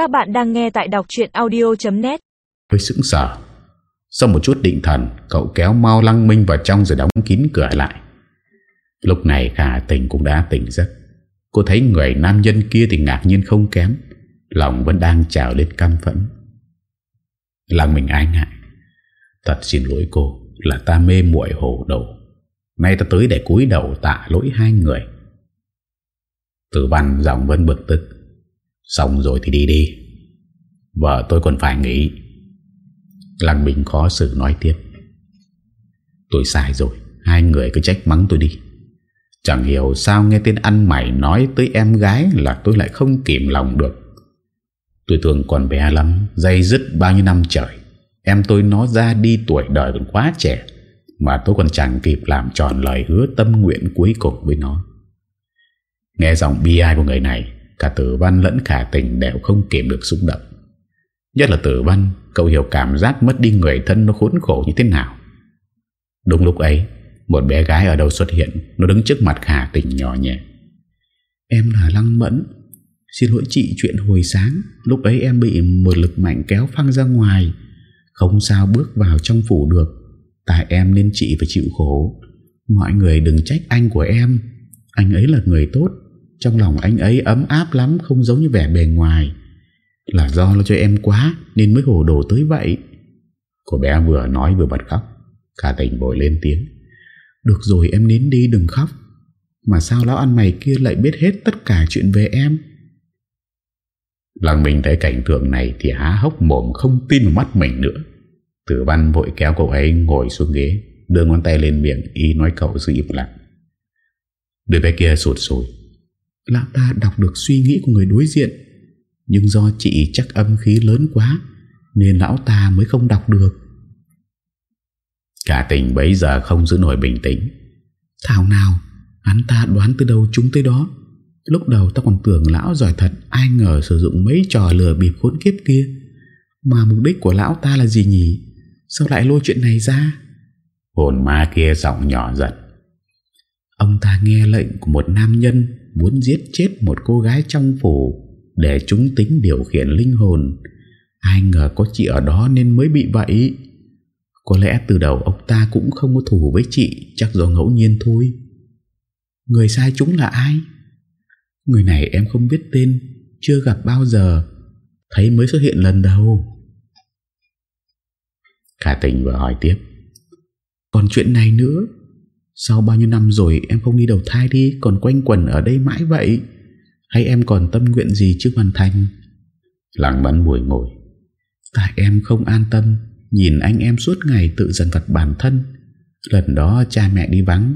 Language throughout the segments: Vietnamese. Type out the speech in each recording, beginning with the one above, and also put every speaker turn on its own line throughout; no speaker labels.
Các bạn đang nghe tại đọc chuyện audio.net
Hơi sững sờ. Sau một chút định thần, Cậu kéo mau lăng minh vào trong rồi đóng kín cửa lại. Lúc này khả tình cũng đã tỉnh giấc. Cô thấy người nam nhân kia thì ngạc nhiên không kém, Lòng vẫn đang trào lên căm phẫn. Lăng mình ái ngại. Thật xin lỗi cô, Là ta mê muội hồ đồ. Nay ta tới để cúi đầu tạ lỗi hai người. Tử văn giọng vẫn bực tức. Xong rồi thì đi đi Vợ tôi còn phải nghỉ Lăng Bình khó xử nói tiếp Tôi sai rồi Hai người cứ trách mắng tôi đi Chẳng hiểu sao nghe tên ăn mày nói tới em gái là tôi lại không kìm lòng được. Tôi thường còn bé lắm, dây dứt bao nhiêu năm trời. Em tôi nó ra đi tuổi đời còn quá trẻ, mà tôi còn chẳng kịp làm tròn lời hứa tâm nguyện cuối cùng với nó. Nghe giọng bi ai của người này, cả tử văn lẫn khả tình đều không kiềm được xúc động. Nhất là tử văn, cậu hiểu cảm giác mất đi người thân nó khốn khổ như thế nào. Đúng lúc ấy, một bé gái ở đâu xuất hiện Nó đứng trước mặt Khả tình nhỏ nhẹ. Em là Lăng Mẫn. Xin lỗi chị chuyện hồi sáng. Lúc ấy em bị một lực mạnh kéo phăng ra ngoài. Không sao bước vào trong phủ được. Tại em nên chị phải chịu khổ. Mọi người đừng trách anh của em. Anh ấy là người tốt. Trong lòng anh ấy ấm áp lắm, Không giống như vẻ bề ngoài. Là do lo cho em quá, Nên mới hồ đồ tới vậy. Cô bé vừa nói vừa bật khóc. Cả tình bồi lên tiếng. Được rồi, em nín đi, đừng khóc. Mà sao lão ăn mày kia lại biết hết tất cả chuyện về em? Lăng mình thấy cảnh tượng này Thì há hốc mồm không tin vào mắt mình nữa. Tử văn vội kéo cậu ấy ngồi xuống ghế, Đưa ngón tay lên miệng, y nói cậu giữ im lặng. Đứa bé kia sụt sùi. Lão ta đọc được suy nghĩ của người đối diện. Nhưng do chị chắc âm khí lớn quá Nên lão ta mới không đọc được. Cả tình bấy giờ không giữ nổi bình tĩnh. Thảo nào Hắn ta đoán từ đâu chúng tới đó. Lúc đầu ta còn tưởng lão giỏi thật Ai ngờ sử dụng mấy trò lừa bịp khốn kiếp kia. Mà mục đích của lão ta là gì nhỉ? Sao lại lôi chuyện này ra? Hồn ma kia giọng nhỏ giật. Ông ta nghe lệnh của một nam nhân Muốn giết chết một cô gái trong phủ Để chúng tính điều khiển linh hồn. Ai ngờ có chị ở đó nên mới bị vậy. Có lẽ từ đầu ông ta cũng không có thù với chị, Chắc do ngẫu nhiên thôi. Người sai chúng là ai? Người này em không biết tên, Chưa gặp bao giờ, Thấy mới xuất hiện lần đầu. Khả tình vừa hỏi tiếp. Còn chuyện này nữa? Sau bao nhiêu năm rồi em không đi đầu thai đi Còn quanh quần ở đây mãi vậy? Hay em còn tâm nguyện gì chưa hoàn thành? Lặng bắn bùi ngồi. Tại em không an tâm Nhìn anh em suốt ngày tự dần vật bản thân. Lần đó cha mẹ đi vắng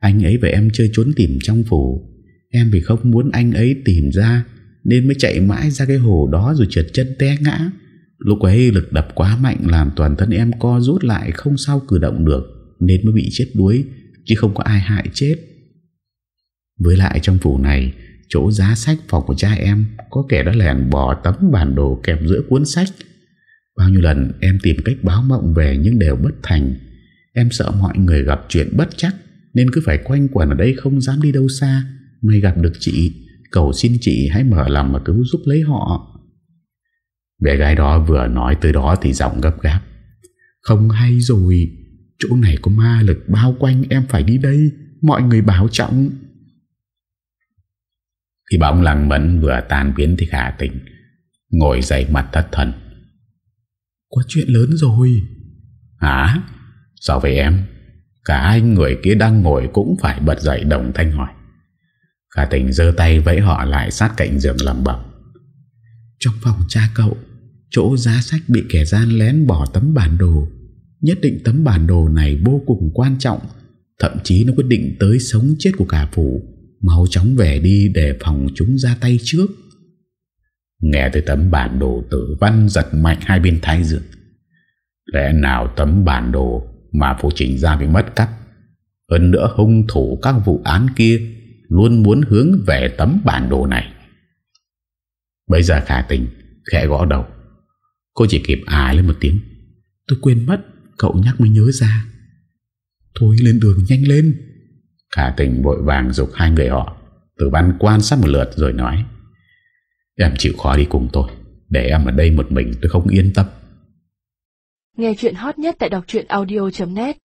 Anh ấy và em chơi trốn tìm trong phủ. Em vì không muốn anh ấy tìm ra Nên mới chạy mãi ra cái hồ đó Rồi trượt chân té ngã. Lúc ấy lực đập quá mạnh Làm toàn thân em co rút lại Không sao cử động được Nên mới bị chết đuối Chứ không có ai hại chết. Với lại trong phủ này, Chỗ giá sách phòng của cha em Có kẻ đã lèn bỏ tấm bản đồ kèm giữa cuốn sách. Bao nhiêu lần em tìm cách báo mộng về nhưng đều bất thành. Em sợ mọi người gặp chuyện bất chắc, Nên cứ phải quanh quẩn ở đây không dám đi đâu xa, May gặp được chị, Cầu xin chị hãy mở lòng mà cứu giúp lấy họ. Bé gái đó vừa nói tới đó thì giọng gấp gáp. Không hay rồi Chỗ này có ma lực bao quanh em phải đi đây. Mọi người bảo trọng. Khi bóng lặng mẫn vừa tan biến thì khả tình Ngồi dậy mặt thất thần. Có chuyện lớn rồi. Hả? Sao vậy em? Cả hai người kia đang ngồi cũng phải bật dậy đồng thanh hỏi. Cả tình dơ tay vẫy họ lại sát cạnh giường làm bẩm. Trong phòng cha cậu Chỗ giá sách bị kẻ gian lén bỏ tấm bản đồ Nhất định tấm bản đồ này vô cùng quan trọng. Thậm chí nó quyết định tới sống chết của cả phủ, Mau chóng về đi để phòng chúng ra tay trước. Nghe tới tấm bản đồ tử văn giật mạnh hai bên thái dương. Lẽ nào tấm bản đồ mà phụ trình ra bị mất cắp Hơn nữa hung thủ các vụ án kia Luôn muốn hướng về tấm bản đồ này. Bây giờ khả tình Khẽ gõ đầu. Cô chỉ kịp à lên một tiếng. Tôi quên mất. Cậu nhắc mới nhớ ra. Thôi lên đường nhanh lên. Khả tình vội vàng dục hai người họ Từ văn quan sát một lượt rồi nói Em chịu khó đi cùng tôi Để em ở đây một mình tôi không yên tâm.
Nghe chuyện hot nhất tại đọc audio.net